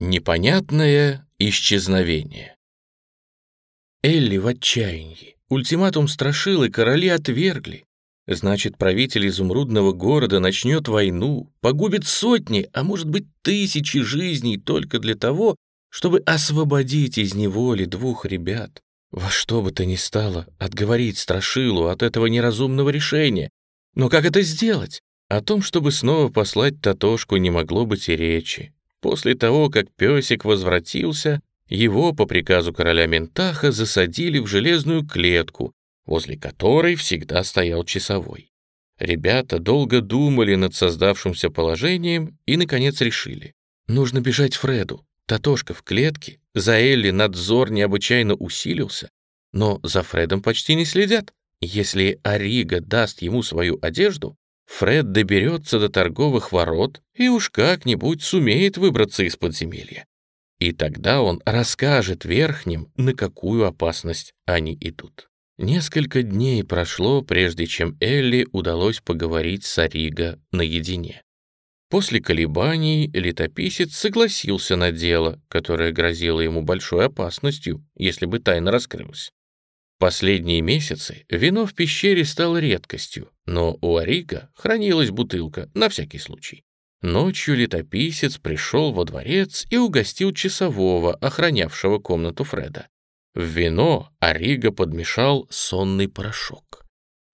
Непонятное исчезновение. Элли в отчаянии. Ультиматум страшил, и короли отвергли. Значит, правитель изумрудного города начнет войну, погубит сотни, а может быть тысячи жизней только для того, чтобы освободить из неволи двух ребят. Во что бы то ни стало, отговорить Страшилу от этого неразумного решения. Но как это сделать? О том, чтобы снова послать Татошку, не могло быть и речи. После того, как песик возвратился, его по приказу короля Ментаха засадили в железную клетку, возле которой всегда стоял часовой. Ребята долго думали над создавшимся положением и, наконец, решили. Нужно бежать Фреду. Татошка в клетке, за Элли надзор необычайно усилился, но за Фредом почти не следят. Если Арига даст ему свою одежду, Фред доберется до торговых ворот и уж как-нибудь сумеет выбраться из подземелья. И тогда он расскажет верхним, на какую опасность они идут. Несколько дней прошло, прежде чем Элли удалось поговорить с Ариго наедине. После колебаний летописец согласился на дело, которое грозило ему большой опасностью, если бы тайна раскрылась. Последние месяцы вино в пещере стало редкостью, но у Арига хранилась бутылка на всякий случай. Ночью летописец пришел во дворец и угостил часового, охранявшего комнату Фреда. В вино Арига подмешал сонный порошок.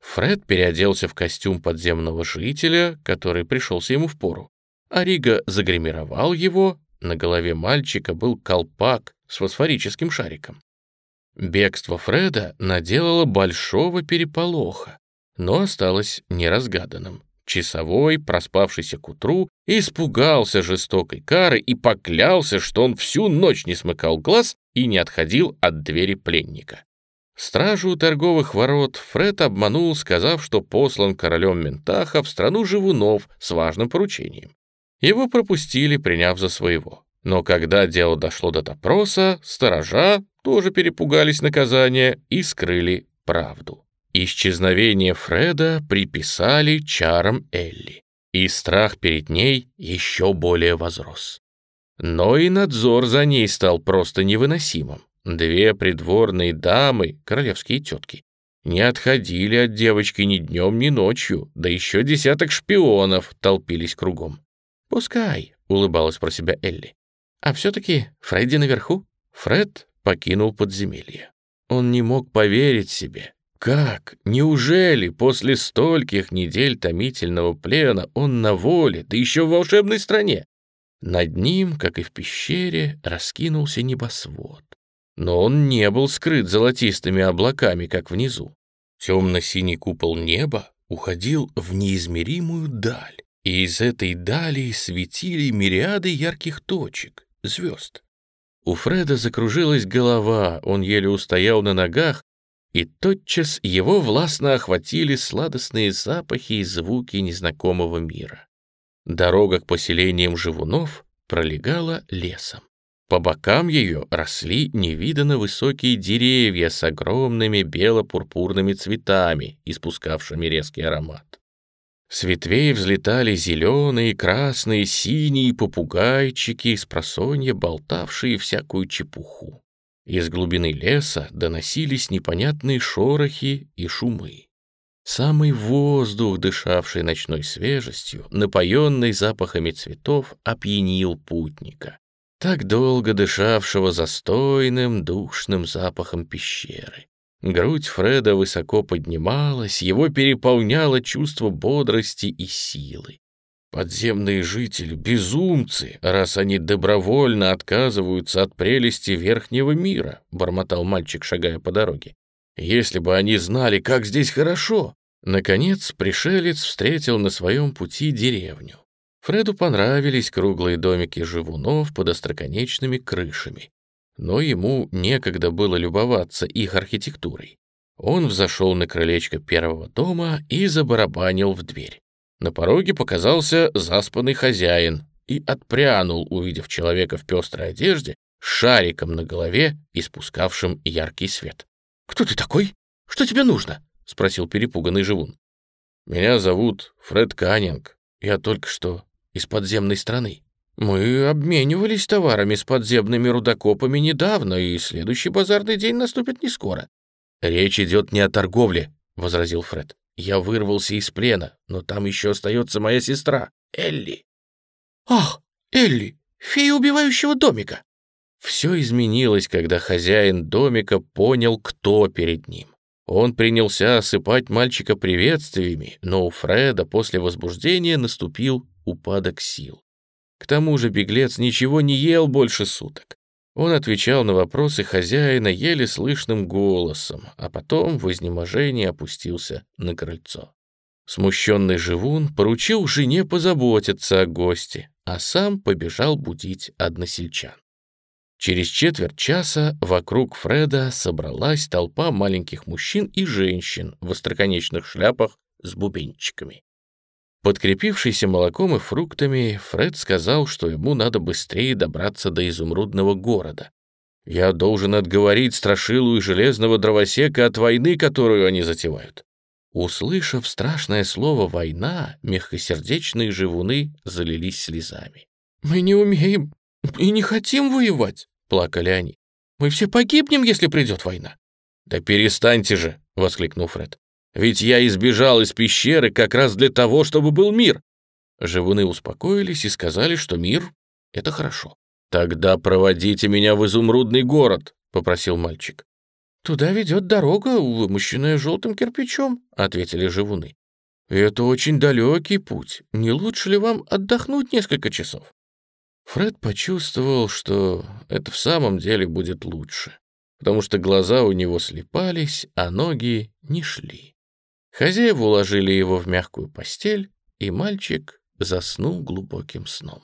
Фред переоделся в костюм подземного жителя, который пришелся ему в пору. Арига загримировал его, на голове мальчика был колпак с фосфорическим шариком. Бегство Фреда наделало большого переполоха, но осталось неразгаданным. Часовой, проспавшийся к утру, испугался жестокой кары и поклялся, что он всю ночь не смыкал глаз и не отходил от двери пленника. Стражу у торговых ворот Фред обманул, сказав, что послан королем Ментаха в страну живунов с важным поручением. Его пропустили, приняв за своего. Но когда дело дошло до допроса, сторожа тоже перепугались наказания и скрыли правду. Исчезновение Фреда приписали чарам Элли, и страх перед ней еще более возрос. Но и надзор за ней стал просто невыносимым. Две придворные дамы, королевские тетки, не отходили от девочки ни днем, ни ночью, да еще десяток шпионов толпились кругом. «Пускай», — улыбалась про себя Элли. «А все-таки Фредди наверху?» Фред покинул подземелье. Он не мог поверить себе. Как? Неужели после стольких недель томительного плена он на воле, да еще в волшебной стране? Над ним, как и в пещере, раскинулся небосвод. Но он не был скрыт золотистыми облаками, как внизу. Темно-синий купол неба уходил в неизмеримую даль, и из этой дали светили мириады ярких точек, звезд. У Фреда закружилась голова, он еле устоял на ногах, и тотчас его властно охватили сладостные запахи и звуки незнакомого мира. Дорога к поселениям живунов пролегала лесом. По бокам ее росли невиданно высокие деревья с огромными бело-пурпурными цветами, испускавшими резкий аромат. С ветвей взлетали зеленые, красные, синие попугайчики, с просонья болтавшие всякую чепуху. Из глубины леса доносились непонятные шорохи и шумы. Самый воздух, дышавший ночной свежестью, напоенный запахами цветов, опьянил путника, так долго дышавшего застойным, душным запахом пещеры. Грудь Фреда высоко поднималась, его переполняло чувство бодрости и силы. Подземные жители — безумцы, раз они добровольно отказываются от прелести верхнего мира, — бормотал мальчик, шагая по дороге. Если бы они знали, как здесь хорошо! Наконец, пришелец встретил на своем пути деревню. Фреду понравились круглые домики живунов под остроконечными крышами но ему некогда было любоваться их архитектурой. Он взошел на крылечко первого дома и забарабанил в дверь. На пороге показался заспанный хозяин и отпрянул, увидев человека в пестрой одежде, с шариком на голове, испускавшим яркий свет. «Кто ты такой? Что тебе нужно?» — спросил перепуганный живун. «Меня зовут Фред Каннинг. Я только что из подземной страны». Мы обменивались товарами с подземными рудокопами недавно, и следующий базарный день наступит не скоро. Речь идет не о торговле, возразил Фред. Я вырвался из плена, но там еще остается моя сестра, Элли. Ах, Элли, фея убивающего домика. Все изменилось, когда хозяин домика понял, кто перед ним. Он принялся осыпать мальчика приветствиями, но у Фреда после возбуждения наступил упадок сил. К тому же беглец ничего не ел больше суток. Он отвечал на вопросы хозяина еле слышным голосом, а потом в изнеможении опустился на крыльцо. Смущенный живун поручил жене позаботиться о госте, а сам побежал будить односельчан. Через четверть часа вокруг Фреда собралась толпа маленьких мужчин и женщин в остроконечных шляпах с бубенчиками. Подкрепившийся молоком и фруктами, Фред сказал, что ему надо быстрее добраться до изумрудного города. «Я должен отговорить Страшилу и Железного Дровосека от войны, которую они затевают». Услышав страшное слово «война», мягкосердечные живуны залились слезами. «Мы не умеем и не хотим воевать», — плакали они. «Мы все погибнем, если придет война». «Да перестаньте же!» — воскликнул Фред. Ведь я избежал из пещеры как раз для того, чтобы был мир. Живуны успокоились и сказали, что мир — это хорошо. «Тогда проводите меня в изумрудный город», — попросил мальчик. «Туда ведет дорога, вымощенная желтым кирпичом», — ответили живуны. «Это очень далекий путь. Не лучше ли вам отдохнуть несколько часов?» Фред почувствовал, что это в самом деле будет лучше, потому что глаза у него слепались, а ноги не шли. Хозяева уложили его в мягкую постель, и мальчик заснул глубоким сном.